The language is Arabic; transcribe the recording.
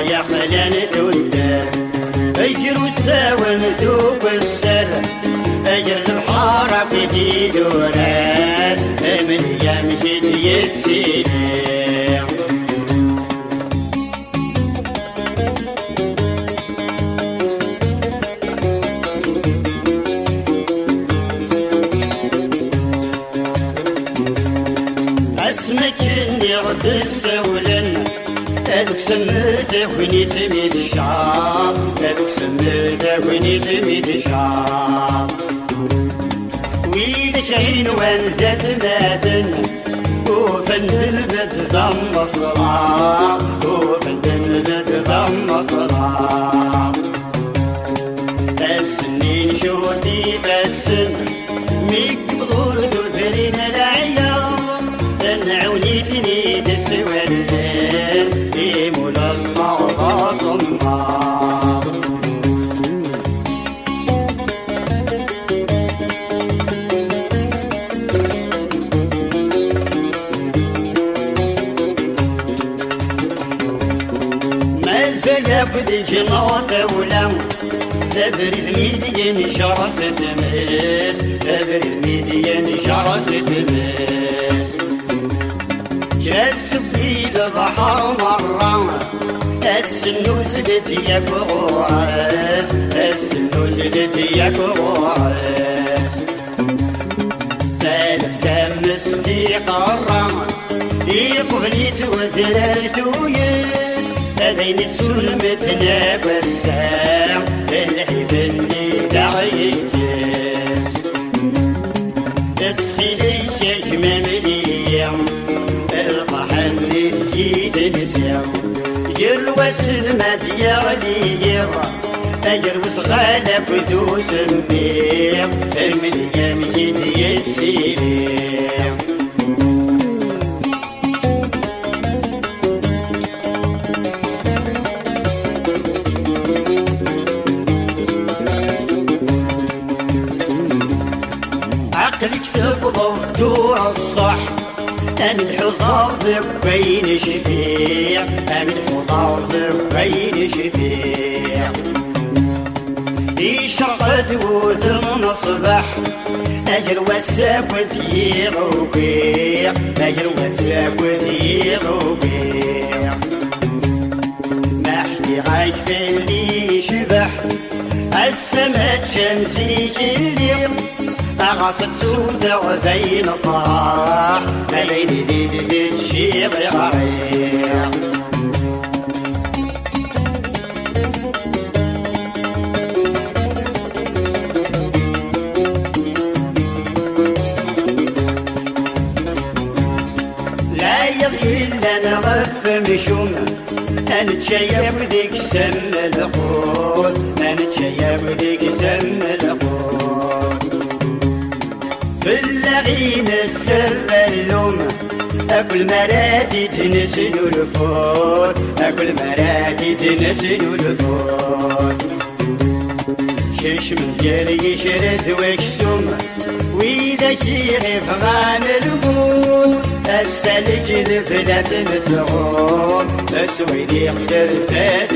يا خلان تودان أجر الساون ذوب السر. أجر الحارة في دوران. من يام جديد أسمك إني غد السوي ادوك سميته ويني تميد الشعر ادوك سميته ويني تميد الشعر ويدك عين والدة مادن وفندن بد ضم صراط وفندن بد ضم صراط ما زال بدي جنوط ولم. تبرد ميدين شرس تمس. تبرد ميدين شرس تمس. شاف بيد البحر مرة السنوس بدي كورس السنوس بدي كورس ثالث سمس دي قرة يقبلي توثرت ويس هذين تسلمتنا بسام. الحب اللي دعيكس تسخيلي شجمة مليم الفحل اللي تجيد نسيم. يلوس المدير ليغ أجر وصغالة بدوس مبيغ المليم جدي يسيريم عقلك تفضل دور الصح. أنا الحصار بين شفيع. أنا الحصار بين شفيع. في شرقة وثم صبح أجر وساك وثير وبيع أجر وساك وثير وبيع ما احكي في اللي شبح السماء شمسي اللي أغصت سودة وزين فرح ما ليلي دي الشيب غريب لا يغي إلا نغف مشوم أنا تشيب ديك سم القوت. أنا تشيب ديك سم اللغين تسر اللوم. أكل مراتي تنسل الفوت أكل مراتي تنسل الفوت شش من جري شرد وكسوم وإذا كيغف غان الموت السلك ذفلت متغوم تسوي لي قدر زاد